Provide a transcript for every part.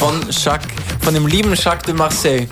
von Jacques, von dem lieben Jacques de Marseille.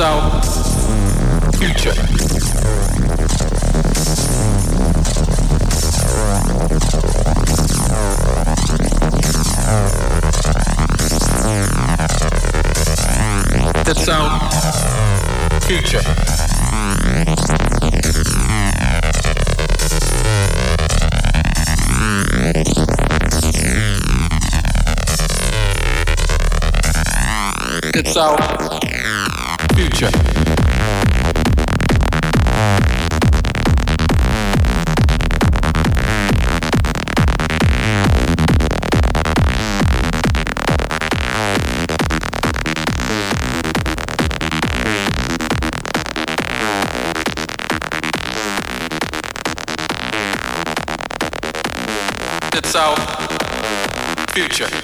South, future. The South, future. It's out future. our future.